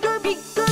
Derby, Derby, Derby.